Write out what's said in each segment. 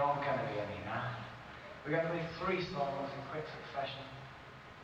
they're all going to be in here now. We're going to play three songs in quick succession.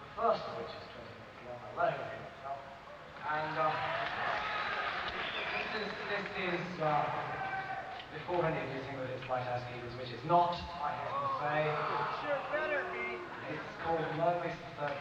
The first of which is 20 minutes long I alone in itself. And uh, this is, this is uh, before any of you think that it's Light House Keepers, which it's not, I have to say. It Sure better be. It's called Lonely Third